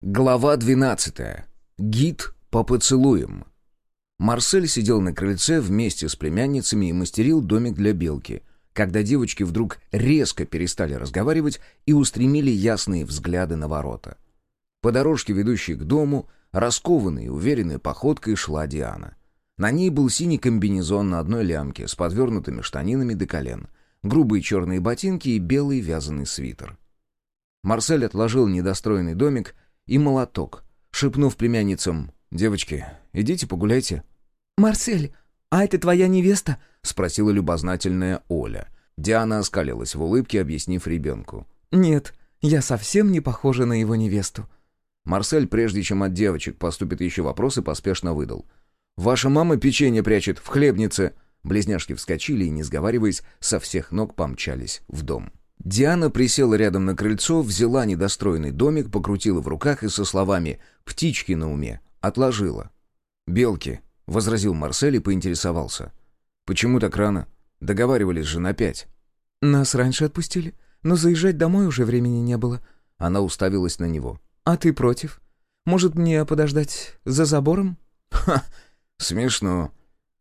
Глава 12. Гид по поцелуям. Марсель сидел на крыльце вместе с племянницами и мастерил домик для белки, когда девочки вдруг резко перестали разговаривать и устремили ясные взгляды на ворота. По дорожке, ведущей к дому, раскованной и уверенной походкой шла Диана. На ней был синий комбинезон на одной лямке с подвернутыми штанинами до колен, грубые черные ботинки и белый вязаный свитер. Марсель отложил недостроенный домик — и молоток, шепнув племянницам «Девочки, идите погуляйте». «Марсель, а это твоя невеста?» — спросила любознательная Оля. Диана оскалилась в улыбке, объяснив ребенку. «Нет, я совсем не похожа на его невесту». Марсель, прежде чем от девочек поступят еще вопросы, поспешно выдал. «Ваша мама печенье прячет в хлебнице». Близняшки вскочили и, не сговариваясь, со всех ног помчались в дом. Диана присела рядом на крыльцо, взяла недостроенный домик, покрутила в руках и со словами «птички на уме» отложила. «Белки», — возразил Марсель и поинтересовался. «Почему так рано? Договаривались же на пять». «Нас раньше отпустили, но заезжать домой уже времени не было». Она уставилась на него. «А ты против? Может, мне подождать за забором?» «Ха! Смешно.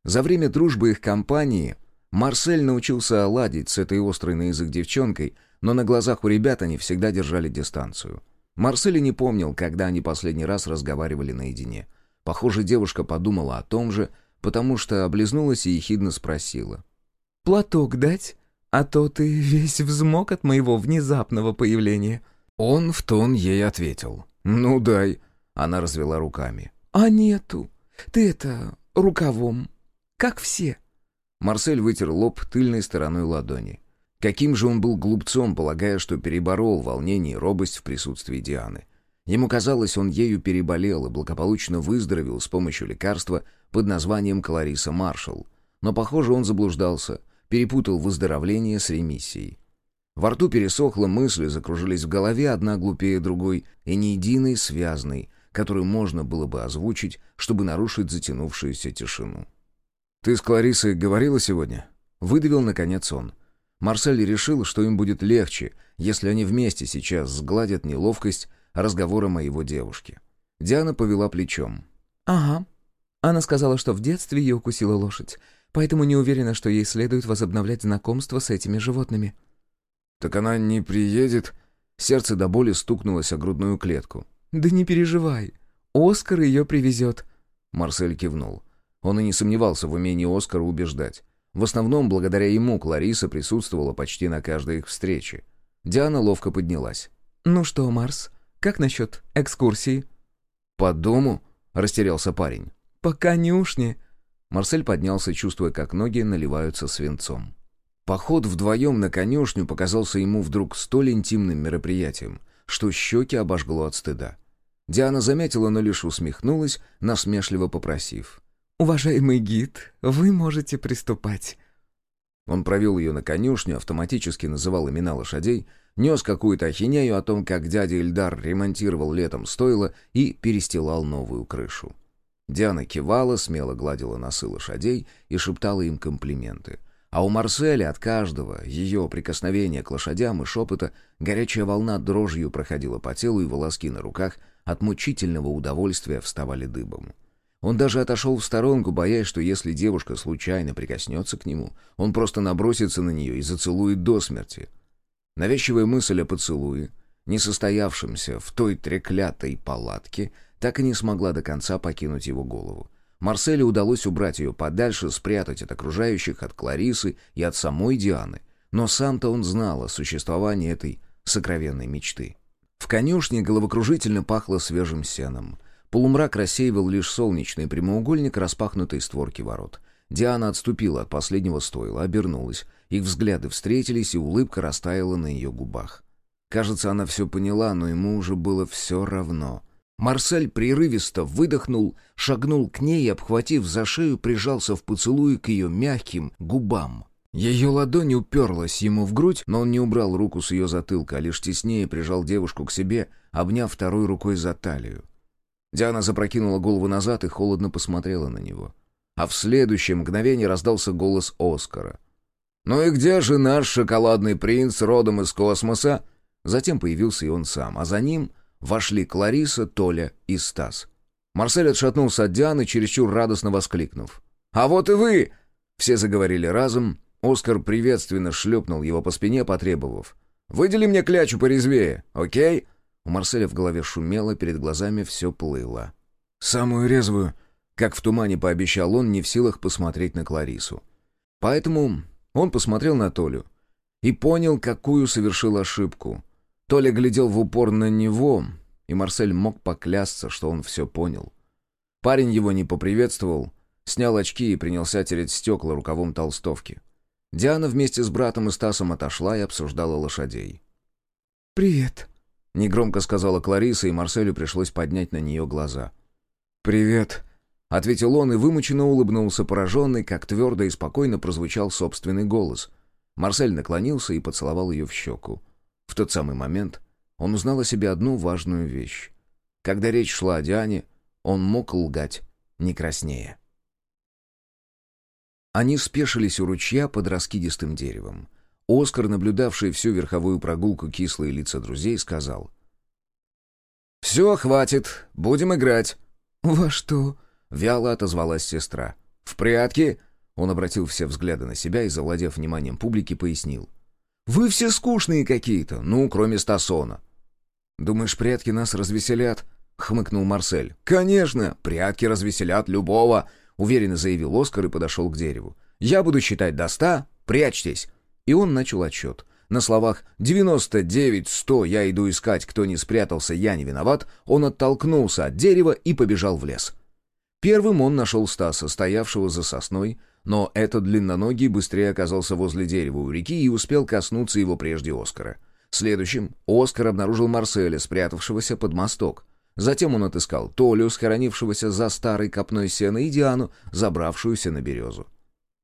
За время дружбы их компании Марсель научился ладить с этой острой на язык девчонкой, но на глазах у ребят они всегда держали дистанцию. Марсель не помнил, когда они последний раз разговаривали наедине. Похоже, девушка подумала о том же, потому что облизнулась и ехидно спросила. «Платок дать? А то ты весь взмок от моего внезапного появления». Он в тон ей ответил. «Ну дай». Она развела руками. «А нету. Ты это, рукавом. Как все». Марсель вытер лоб тыльной стороной ладони. Каким же он был глупцом, полагая, что переборол волнение и робость в присутствии Дианы. Ему казалось, он ею переболел и благополучно выздоровел с помощью лекарства под названием Клариса Маршалл. Но, похоже, он заблуждался, перепутал выздоровление с ремиссией. Во рту пересохло, мысли закружились в голове, одна глупее другой, и ни единой связной, которую можно было бы озвучить, чтобы нарушить затянувшуюся тишину. «Ты с Кларисой говорила сегодня?» Выдавил, наконец, он. Марсель решил, что им будет легче, если они вместе сейчас сгладят неловкость разговора моего девушки. Диана повела плечом. «Ага. Она сказала, что в детстве ее укусила лошадь, поэтому не уверена, что ей следует возобновлять знакомство с этими животными». «Так она не приедет?» Сердце до боли стукнулось о грудную клетку. «Да не переживай. Оскар ее привезет». Марсель кивнул. Он и не сомневался в умении Оскара убеждать. В основном, благодаря ему, Клариса присутствовала почти на каждой их встрече. Диана ловко поднялась. «Ну что, Марс, как насчет экскурсии?» «По дому?» — растерялся парень. «По конюшне». Марсель поднялся, чувствуя, как ноги наливаются свинцом. Поход вдвоем на конюшню показался ему вдруг столь интимным мероприятием, что щеки обожгло от стыда. Диана заметила, но лишь усмехнулась, насмешливо попросив. «Уважаемый гид, вы можете приступать». Он провел ее на конюшню, автоматически называл имена лошадей, нес какую-то ахинею о том, как дядя Ильдар ремонтировал летом стойло и перестилал новую крышу. Диана кивала, смело гладила носы лошадей и шептала им комплименты. А у Марселя от каждого ее прикосновения к лошадям и шепота горячая волна дрожью проходила по телу, и волоски на руках от мучительного удовольствия вставали дыбом. Он даже отошел в сторонку, боясь, что если девушка случайно прикоснется к нему, он просто набросится на нее и зацелует до смерти. Навязчивая мысль о поцелуе, не состоявшемся в той треклятой палатке, так и не смогла до конца покинуть его голову. Марселе удалось убрать ее подальше, спрятать от окружающих, от Кларисы и от самой Дианы. Но сам-то он знал о существовании этой сокровенной мечты. В конюшне головокружительно пахло свежим сеном — Полумрак рассеивал лишь солнечный прямоугольник распахнутой створки ворот. Диана отступила от последнего стойла, обернулась. Их взгляды встретились, и улыбка растаяла на ее губах. Кажется, она все поняла, но ему уже было все равно. Марсель прерывисто выдохнул, шагнул к ней и, обхватив за шею, прижался в поцелуй к ее мягким губам. Ее ладонь уперлась ему в грудь, но он не убрал руку с ее затылка, а лишь теснее прижал девушку к себе, обняв второй рукой за талию. Диана запрокинула голову назад и холодно посмотрела на него. А в следующее мгновение раздался голос Оскара. «Ну и где же наш шоколадный принц родом из космоса?» Затем появился и он сам, а за ним вошли Клариса, Толя и Стас. Марсель отшатнулся от Дианы, чересчур радостно воскликнув. «А вот и вы!» Все заговорили разом. Оскар приветственно шлепнул его по спине, потребовав. «Выдели мне клячу порезвее, окей?» У Марселя в голове шумело, перед глазами все плыло. «Самую резвую!» Как в тумане пообещал он, не в силах посмотреть на Кларису. Поэтому он посмотрел на Толю и понял, какую совершил ошибку. Толя глядел в упор на него, и Марсель мог поклясться, что он все понял. Парень его не поприветствовал, снял очки и принялся тереть стекла рукавом толстовки. Диана вместе с братом и Стасом отошла и обсуждала лошадей. «Привет», — негромко сказала Клариса, и Марселю пришлось поднять на нее глаза. «Привет», — ответил он и вымученно улыбнулся, пораженный, как твердо и спокойно прозвучал собственный голос. Марсель наклонился и поцеловал ее в щеку. В тот самый момент он узнал о себе одну важную вещь. Когда речь шла о Диане, он мог лгать не краснее. Они спешились у ручья под раскидистым деревом. Оскар, наблюдавший всю верховую прогулку кислые лица друзей, сказал. «Все, хватит, будем играть». «Во что?» — вяло отозвалась сестра. «В прятки?» — он обратил все взгляды на себя и, завладев вниманием публики, пояснил. «Вы все скучные какие-то, ну, кроме Стасона». «Думаешь, прятки нас развеселят?» — хмыкнул Марсель. «Конечно, прятки развеселят любого», — уверенно заявил Оскар и подошел к дереву. «Я буду считать до ста, прячьтесь». И он начал отсчет. На словах «девяносто девять, сто, я иду искать, кто не спрятался, я не виноват», он оттолкнулся от дерева и побежал в лес. Первым он нашел Стаса, стоявшего за сосной, но этот длинноногий быстрее оказался возле дерева у реки и успел коснуться его прежде Оскара. Следующим Оскар обнаружил Марселя, спрятавшегося под мосток. Затем он отыскал Толю, схоронившегося за старой копной сена, и Диану, забравшуюся на березу.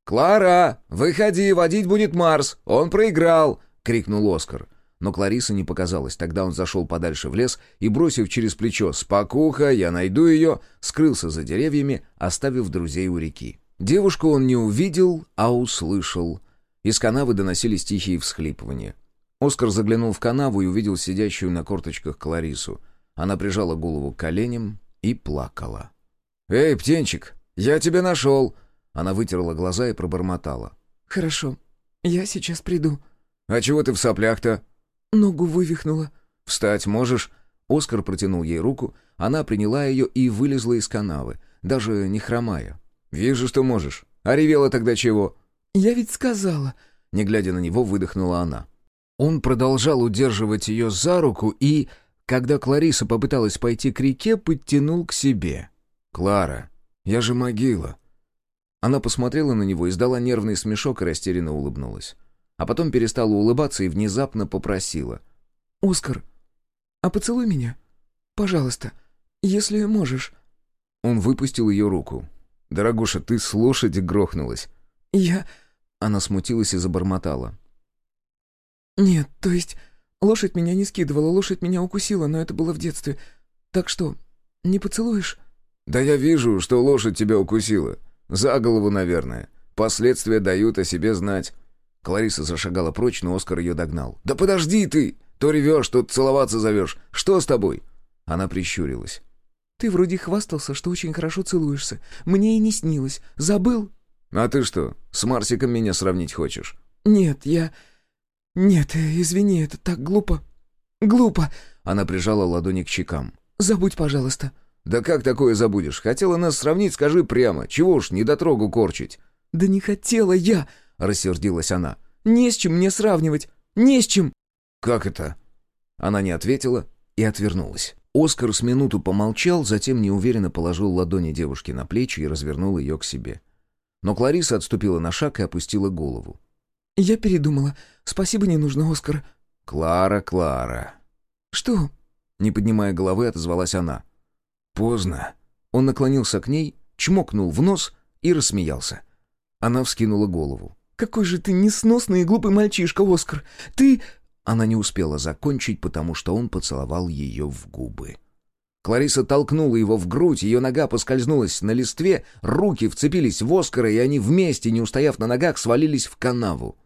«Клара, выходи, водить будет Марс! Он проиграл!» — крикнул Оскар. Но Клариса не показалась. Тогда он зашел подальше в лес и, бросив через плечо «Спокуха, я найду ее», скрылся за деревьями, оставив друзей у реки. Девушку он не увидел, а услышал. Из канавы доносились тихие всхлипывания. Оскар заглянул в канаву и увидел сидящую на корточках Кларису. Она прижала голову к коленям и плакала. «Эй, птенчик, я тебя нашел!» Она вытерла глаза и пробормотала. «Хорошо, я сейчас приду». «А чего ты в соплях-то?» «Ногу вывихнула». «Встать можешь?» Оскар протянул ей руку, она приняла ее и вылезла из канавы, даже не хромая. «Вижу, что можешь. А ревела тогда чего?» «Я ведь сказала...» Не глядя на него, выдохнула она. Он продолжал удерживать ее за руку и, когда Клариса попыталась пойти к реке, подтянул к себе. «Клара, я же могила». Она посмотрела на него, издала нервный смешок и растерянно улыбнулась. А потом перестала улыбаться и внезапно попросила. «Оскар, а поцелуй меня? Пожалуйста, если можешь». Он выпустил ее руку. «Дорогуша, ты с лошади грохнулась». «Я...» Она смутилась и забормотала. «Нет, то есть лошадь меня не скидывала, лошадь меня укусила, но это было в детстве. Так что, не поцелуешь?» «Да я вижу, что лошадь тебя укусила. За голову, наверное. Последствия дают о себе знать». Клариса зашагала прочь, но Оскар ее догнал. «Да подожди ты! То ревешь, то целоваться зовешь. Что с тобой?» Она прищурилась. Ты вроде хвастался, что очень хорошо целуешься. Мне и не снилось. Забыл?» «А ты что, с Марсиком меня сравнить хочешь?» «Нет, я... Нет, извини, это так глупо. Глупо!» Она прижала ладони к щекам. «Забудь, пожалуйста». «Да как такое забудешь? Хотела нас сравнить, скажи прямо. Чего уж недотрогу корчить?» «Да не хотела я!» — рассердилась она. «Не с чем мне сравнивать! Не с чем!» «Как это?» Она не ответила и отвернулась. Оскар с минуту помолчал, затем неуверенно положил ладони девушки на плечи и развернул ее к себе. Но Клариса отступила на шаг и опустила голову. «Я передумала. Спасибо не нужно, Оскар». «Клара, Клара». «Что?» Не поднимая головы, отозвалась она. «Поздно». Он наклонился к ней, чмокнул в нос и рассмеялся. Она вскинула голову. «Какой же ты несносный и глупый мальчишка, Оскар! Ты...» Она не успела закончить, потому что он поцеловал ее в губы. Клариса толкнула его в грудь, ее нога поскользнулась на листве, руки вцепились в Оскара, и они вместе, не устояв на ногах, свалились в канаву.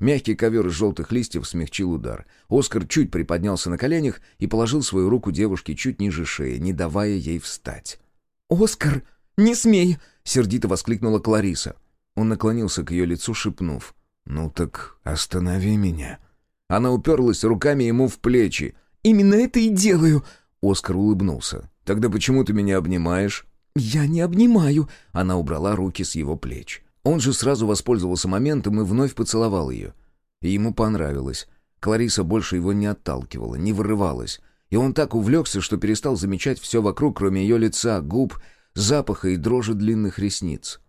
Мягкий ковер из желтых листьев смягчил удар. Оскар чуть приподнялся на коленях и положил свою руку девушке чуть ниже шеи, не давая ей встать. «Оскар, не смей!» — сердито воскликнула Клариса. Он наклонился к ее лицу, шепнув. «Ну так останови меня». Она уперлась руками ему в плечи. «Именно это и делаю!» Оскар улыбнулся. «Тогда почему ты меня обнимаешь?» «Я не обнимаю!» Она убрала руки с его плеч. Он же сразу воспользовался моментом и вновь поцеловал ее. И ему понравилось. Клариса больше его не отталкивала, не вырывалась. И он так увлекся, что перестал замечать все вокруг, кроме ее лица, губ, запаха и дрожи длинных ресниц.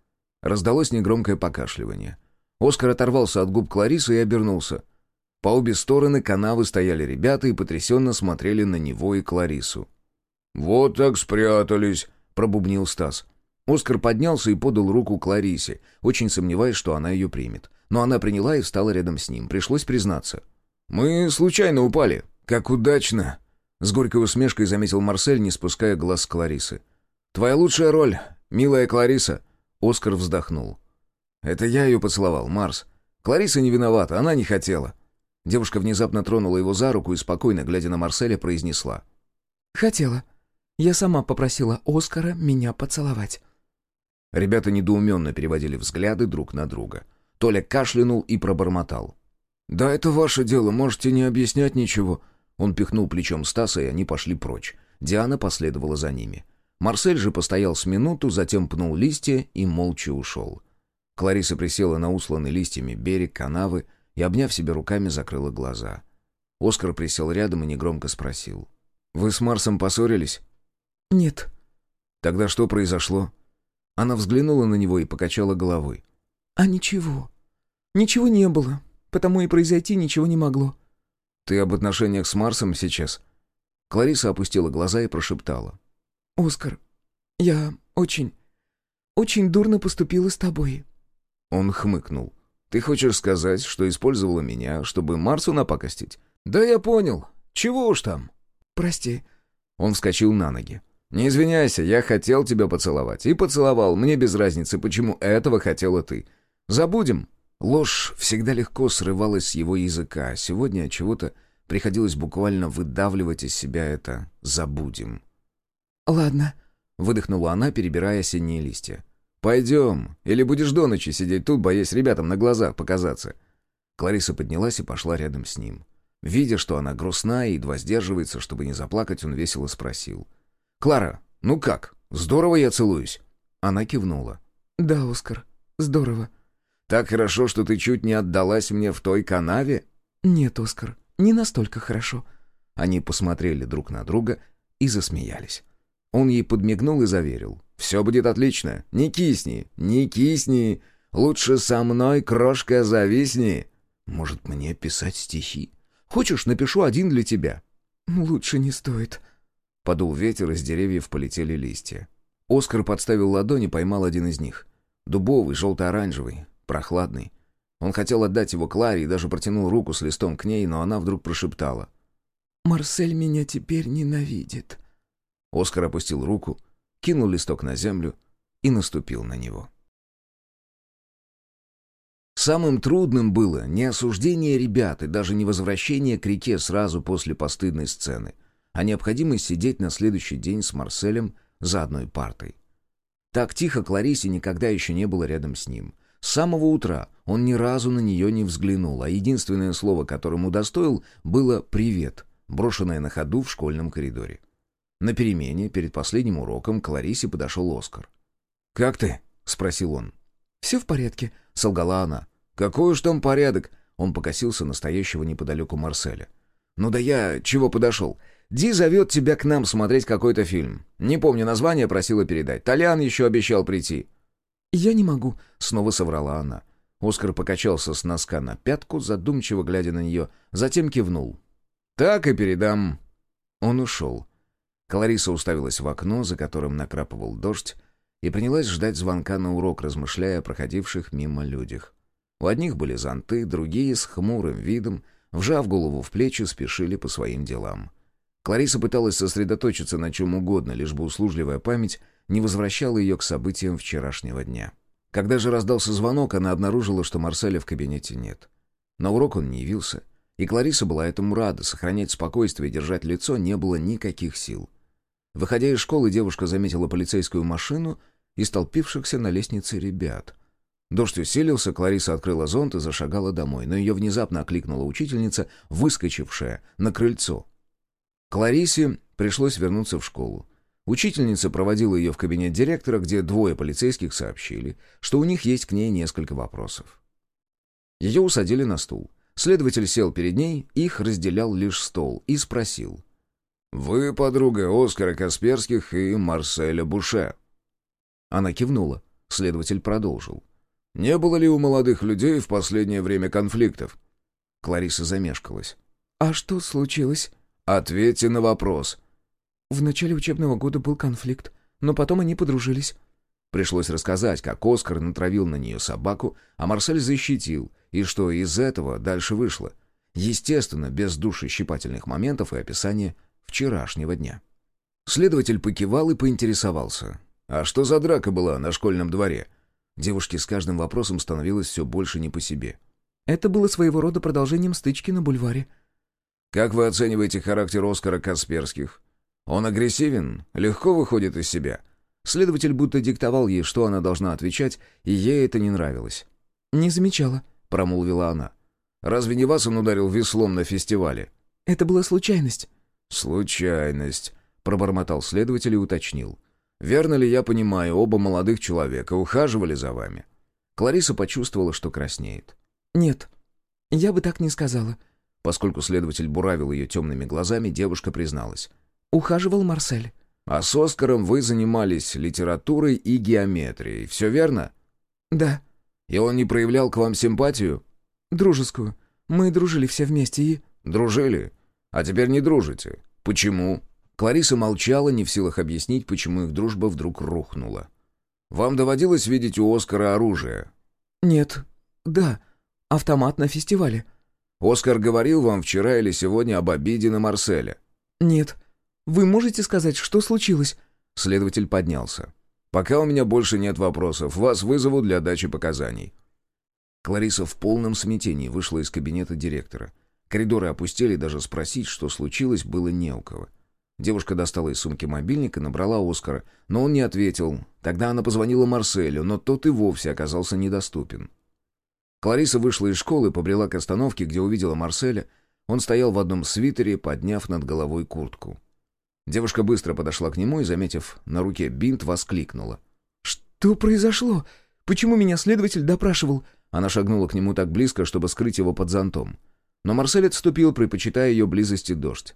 Раздалось негромкое покашливание. Оскар оторвался от губ Кларисы и обернулся. По обе стороны канавы стояли ребята и потрясенно смотрели на него и Кларису. «Вот так спрятались», — пробубнил Стас. Оскар поднялся и подал руку Кларисе, очень сомневаясь, что она ее примет. Но она приняла и встала рядом с ним. Пришлось признаться. «Мы случайно упали. Как удачно!» С горькой усмешкой заметил Марсель, не спуская глаз с Кларисы. «Твоя лучшая роль, милая Клариса!» Оскар вздохнул. «Это я ее поцеловал, Марс. Клариса не виновата, она не хотела». Девушка внезапно тронула его за руку и, спокойно глядя на Марселя, произнесла. «Хотела. Я сама попросила Оскара меня поцеловать». Ребята недоуменно переводили взгляды друг на друга. Толя кашлянул и пробормотал. «Да это ваше дело, можете не объяснять ничего». Он пихнул плечом Стаса, и они пошли прочь. Диана последовала за ними. Марсель же постоял с минуту, затем пнул листья и молча ушел. Клариса присела на усланный листьями берег канавы и, обняв себя руками, закрыла глаза. Оскар присел рядом и негромко спросил. «Вы с Марсом поссорились?» «Нет». «Тогда что произошло?» Она взглянула на него и покачала головой. «А ничего. Ничего не было, потому и произойти ничего не могло». «Ты об отношениях с Марсом сейчас?» Клариса опустила глаза и прошептала. «Оскар, я очень, очень дурно поступила с тобой». Он хмыкнул. «Ты хочешь сказать, что использовала меня, чтобы Марсу напакостить?» «Да я понял. Чего уж там?» «Прости». Он вскочил на ноги. «Не извиняйся, я хотел тебя поцеловать. И поцеловал. Мне без разницы, почему этого хотела ты. Забудем». Ложь всегда легко срывалась с его языка, а сегодня от чего-то приходилось буквально выдавливать из себя это «забудем». «Ладно», — выдохнула она, перебирая осенние листья. «Пойдем. Или будешь до ночи сидеть тут, боясь ребятам на глазах показаться». Клариса поднялась и пошла рядом с ним. Видя, что она грустна и едва сдерживается, чтобы не заплакать, он весело спросил. «Клара, ну как? Здорово я целуюсь?» Она кивнула. «Да, Оскар, здорово». «Так хорошо, что ты чуть не отдалась мне в той канаве?» «Нет, Оскар, не настолько хорошо». Они посмотрели друг на друга и засмеялись. Он ей подмигнул и заверил. «Все будет отлично. Не кисни, не кисни. Лучше со мной, крошка, зависни. Может, мне писать стихи? Хочешь, напишу один для тебя?» «Лучше не стоит», Подул ветер, из деревьев полетели листья. Оскар подставил ладони, поймал один из них. Дубовый, желто-оранжевый, прохладный. Он хотел отдать его Кларе и даже протянул руку с листом к ней, но она вдруг прошептала. «Марсель меня теперь ненавидит». Оскар опустил руку, кинул листок на землю и наступил на него. Самым трудным было не осуждение ребят и даже не возвращение к реке сразу после постыдной сцены а необходимость сидеть на следующий день с Марселем за одной партой. Так тихо Кларисе никогда еще не было рядом с ним. С самого утра он ни разу на нее не взглянул, а единственное слово, которым удостоил, было «привет», брошенное на ходу в школьном коридоре. На перемене, перед последним уроком, к Ларисе подошел Оскар. «Как ты?» — спросил он. «Все в порядке», — солгала она. «Какой уж там порядок?» Он покосился настоящего неподалеку Марселя. «Ну да я чего подошел? Ди зовет тебя к нам смотреть какой-то фильм. Не помню название, просила передать. Толян еще обещал прийти». «Я не могу», — снова соврала она. Оскар покачался с носка на пятку, задумчиво глядя на нее, затем кивнул. «Так и передам». Он ушел. Клариса уставилась в окно, за которым накрапывал дождь, и принялась ждать звонка на урок, размышляя о проходивших мимо людях. У одних были зонты, другие с хмурым видом, вжав голову в плечи, спешили по своим делам. Клариса пыталась сосредоточиться на чем угодно, лишь бы услужливая память не возвращала ее к событиям вчерашнего дня. Когда же раздался звонок, она обнаружила, что Марселя в кабинете нет. На урок он не явился, и Клариса была этому рада, сохранять спокойствие и держать лицо не было никаких сил. Выходя из школы, девушка заметила полицейскую машину и столпившихся на лестнице ребят. Дождь усилился, Клариса открыла зонт и зашагала домой, но ее внезапно окликнула учительница, выскочившая на крыльцо. Кларисе пришлось вернуться в школу. Учительница проводила ее в кабинет директора, где двое полицейских сообщили, что у них есть к ней несколько вопросов. Ее усадили на стул. Следователь сел перед ней, их разделял лишь стол, и спросил. «Вы подруга Оскара Касперских и Марселя Буше?» Она кивнула. Следователь продолжил. «Не было ли у молодых людей в последнее время конфликтов?» Клариса замешкалась. «А что случилось?» «Ответьте на вопрос». В начале учебного года был конфликт, но потом они подружились. Пришлось рассказать, как Оскар натравил на нее собаку, а Марсель защитил, и что из этого дальше вышло. Естественно, без душещипательных моментов и описания вчерашнего дня. Следователь покивал и поинтересовался. «А что за драка была на школьном дворе?» Девушке с каждым вопросом становилось все больше не по себе. «Это было своего рода продолжением стычки на бульваре». «Как вы оцениваете характер Оскара Касперских? Он агрессивен, легко выходит из себя». Следователь будто диктовал ей, что она должна отвечать, и ей это не нравилось. «Не замечала», — промолвила она. «Разве не вас он ударил веслом на фестивале?» «Это была случайность». «Случайность», — пробормотал следователь и уточнил. «Верно ли я понимаю, оба молодых человека ухаживали за вами?» Клариса почувствовала, что краснеет. «Нет, я бы так не сказала». Поскольку следователь буравил ее темными глазами, девушка призналась. «Ухаживал Марсель». «А с Оскаром вы занимались литературой и геометрией, все верно?» «Да». «И он не проявлял к вам симпатию?» «Дружескую. Мы дружили все вместе и...» «Дружили? А теперь не дружите. Почему?» Клариса молчала, не в силах объяснить, почему их дружба вдруг рухнула. «Вам доводилось видеть у Оскара оружие?» «Нет. Да. Автомат на фестивале». «Оскар говорил вам вчера или сегодня об обиде на Марселя?» «Нет. Вы можете сказать, что случилось?» Следователь поднялся. «Пока у меня больше нет вопросов. Вас вызову для дачи показаний». Клариса в полном смятении вышла из кабинета директора. Коридоры опустели, даже спросить, что случилось, было не у кого. Девушка достала из сумки мобильник и набрала Оскара, но он не ответил. Тогда она позвонила Марселю, но тот и вовсе оказался недоступен. Клариса вышла из школы и побрела к остановке, где увидела Марселя. Он стоял в одном свитере, подняв над головой куртку. Девушка быстро подошла к нему и, заметив на руке бинт, воскликнула. «Что произошло? Почему меня следователь допрашивал?» Она шагнула к нему так близко, чтобы скрыть его под зонтом. Но Марсель отступил, предпочитая ее близости дождь.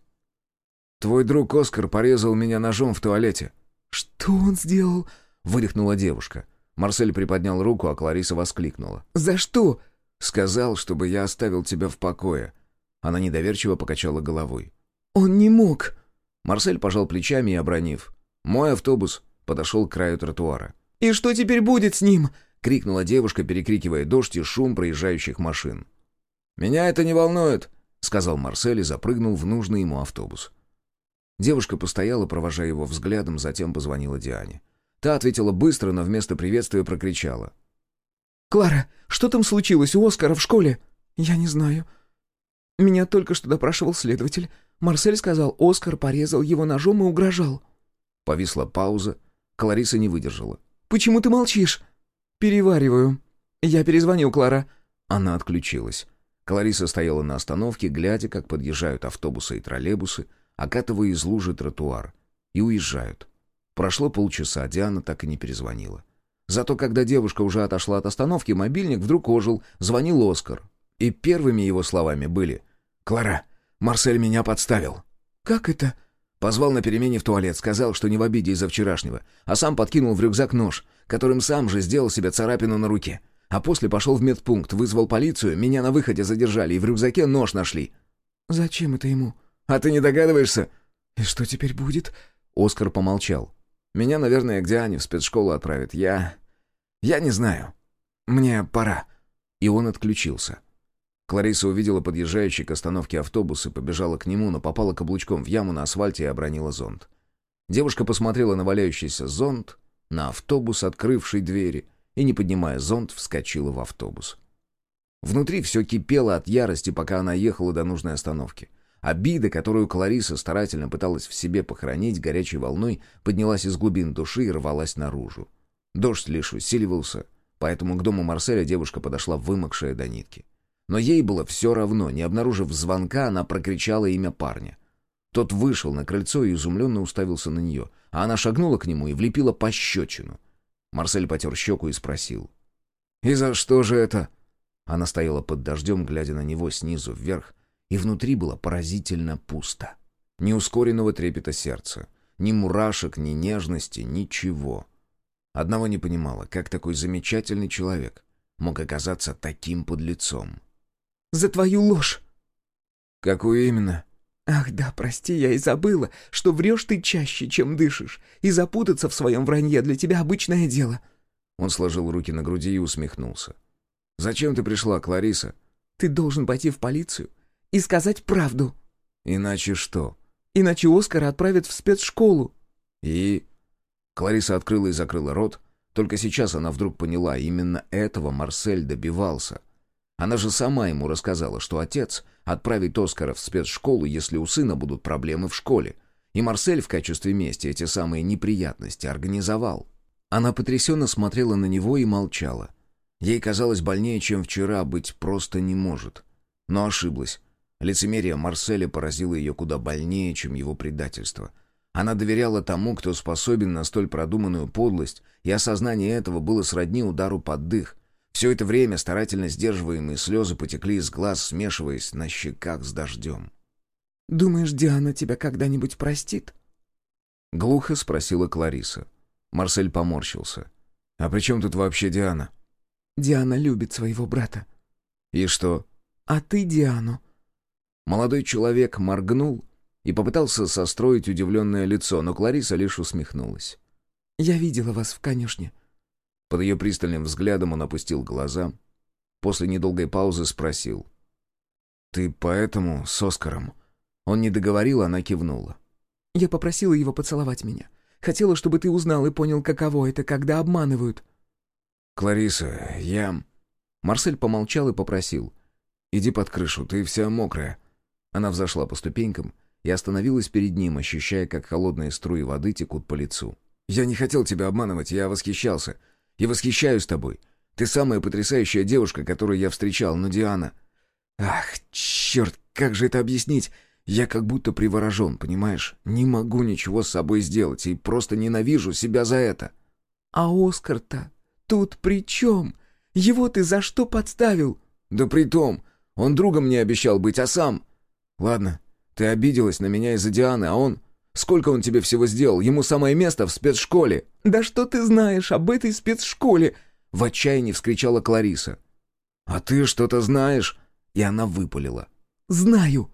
«Твой друг Оскар порезал меня ножом в туалете». «Что он сделал?» — выдохнула девушка. Марсель приподнял руку, а Клариса воскликнула. «За что?» «Сказал, чтобы я оставил тебя в покое». Она недоверчиво покачала головой. «Он не мог». Марсель пожал плечами и, обронив. «Мой автобус» подошел к краю тротуара. «И что теперь будет с ним?» — крикнула девушка, перекрикивая дождь и шум проезжающих машин. «Меня это не волнует», — сказал Марсель и запрыгнул в нужный ему автобус. Девушка постояла, провожая его взглядом, затем позвонила Диане. Та ответила быстро, но вместо приветствия прокричала. «Клара, что там случилось у Оскара в школе?» «Я не знаю. Меня только что допрашивал следователь. Марсель сказал, Оскар порезал его ножом и угрожал». Повисла пауза. Клариса не выдержала. «Почему ты молчишь?» «Перевариваю. Я перезвонил, Клара». Она отключилась. Клариса стояла на остановке, глядя, как подъезжают автобусы и троллейбусы, окатывая из лужи тротуар, и уезжают. Прошло полчаса, Диана так и не перезвонила. Зато когда девушка уже отошла от остановки, мобильник вдруг ожил, звонил Оскар. И первыми его словами были «Клара, Марсель меня подставил». «Как это?» Позвал на перемене в туалет, сказал, что не в обиде из-за вчерашнего, а сам подкинул в рюкзак нож, которым сам же сделал себе царапину на руке. А после пошел в медпункт, вызвал полицию, меня на выходе задержали и в рюкзаке нож нашли. «Зачем это ему?» «А ты не догадываешься?» «И что теперь будет?» Оскар помолчал. «Меня, наверное, к Диане в спецшколу отправят. Я... я не знаю. Мне пора». И он отключился. Клариса увидела подъезжающий к остановке автобус и побежала к нему, но попала каблучком в яму на асфальте и обронила зонт. Девушка посмотрела на валяющийся зонт, на автобус, открывший двери — и, не поднимая зонт, вскочила в автобус. Внутри все кипело от ярости, пока она ехала до нужной остановки. Обида, которую Клариса старательно пыталась в себе похоронить горячей волной, поднялась из глубин души и рвалась наружу. Дождь лишь усиливался, поэтому к дому Марселя девушка подошла вымокшая до нитки. Но ей было все равно, не обнаружив звонка, она прокричала имя парня. Тот вышел на крыльцо и изумленно уставился на нее, а она шагнула к нему и влепила пощечину. Марсель потер щеку и спросил. «И за что же это?» Она стояла под дождем, глядя на него снизу вверх, и внутри было поразительно пусто. Ни ускоренного трепета сердца, ни мурашек, ни нежности, ничего. Одного не понимала, как такой замечательный человек мог оказаться таким подлецом. «За твою ложь!» «Какую именно?» «Ах да, прости, я и забыла, что врешь ты чаще, чем дышишь, и запутаться в своем вранье для тебя обычное дело». Он сложил руки на груди и усмехнулся. «Зачем ты пришла, Клариса?» «Ты должен пойти в полицию и сказать правду». «Иначе что?» «Иначе Оскара отправят в спецшколу». «И...» Клариса открыла и закрыла рот. Только сейчас она вдруг поняла, именно этого Марсель добивался. Она же сама ему рассказала, что отец отправит Оскара в спецшколу, если у сына будут проблемы в школе. И Марсель в качестве мести эти самые неприятности организовал. Она потрясенно смотрела на него и молчала. Ей казалось больнее, чем вчера, быть просто не может. Но ошиблась. Лицемерие Марселя поразило ее куда больнее, чем его предательство. Она доверяла тому, кто способен на столь продуманную подлость, и осознание этого было сродни удару под дых. Все это время старательно сдерживаемые слезы потекли из глаз, смешиваясь на щеках с дождем. «Думаешь, Диана тебя когда-нибудь простит?» Глухо спросила Клариса. Марсель поморщился. «А при чем тут вообще Диана?» «Диана любит своего брата». «И что?» «А ты Диану». Молодой человек моргнул и попытался состроить удивленное лицо, но Клариса лишь усмехнулась. «Я видела вас в конюшне». Под ее пристальным взглядом он опустил глаза. После недолгой паузы спросил. «Ты поэтому с Оскаром?» Он не договорил, она кивнула. «Я попросила его поцеловать меня. Хотела, чтобы ты узнал и понял, каково это, когда обманывают». «Клариса, я...» Марсель помолчал и попросил. «Иди под крышу, ты вся мокрая». Она взошла по ступенькам и остановилась перед ним, ощущая, как холодные струи воды текут по лицу. «Я не хотел тебя обманывать, я восхищался. И восхищаюсь тобой. Ты самая потрясающая девушка, которую я встречал, но Диана... Ах, черт, как же это объяснить? Я как будто приворожен, понимаешь? Не могу ничего с собой сделать и просто ненавижу себя за это». «А Оскар-то тут при чем? Его ты за что подставил?» «Да при том, он другом мне обещал быть, а сам...» «Ладно, ты обиделась на меня из-за Дианы, а он... Сколько он тебе всего сделал? Ему самое место в спецшколе!» «Да что ты знаешь об этой спецшколе?» В отчаянии вскричала Клариса. «А ты что-то знаешь?» И она выпалила. «Знаю!»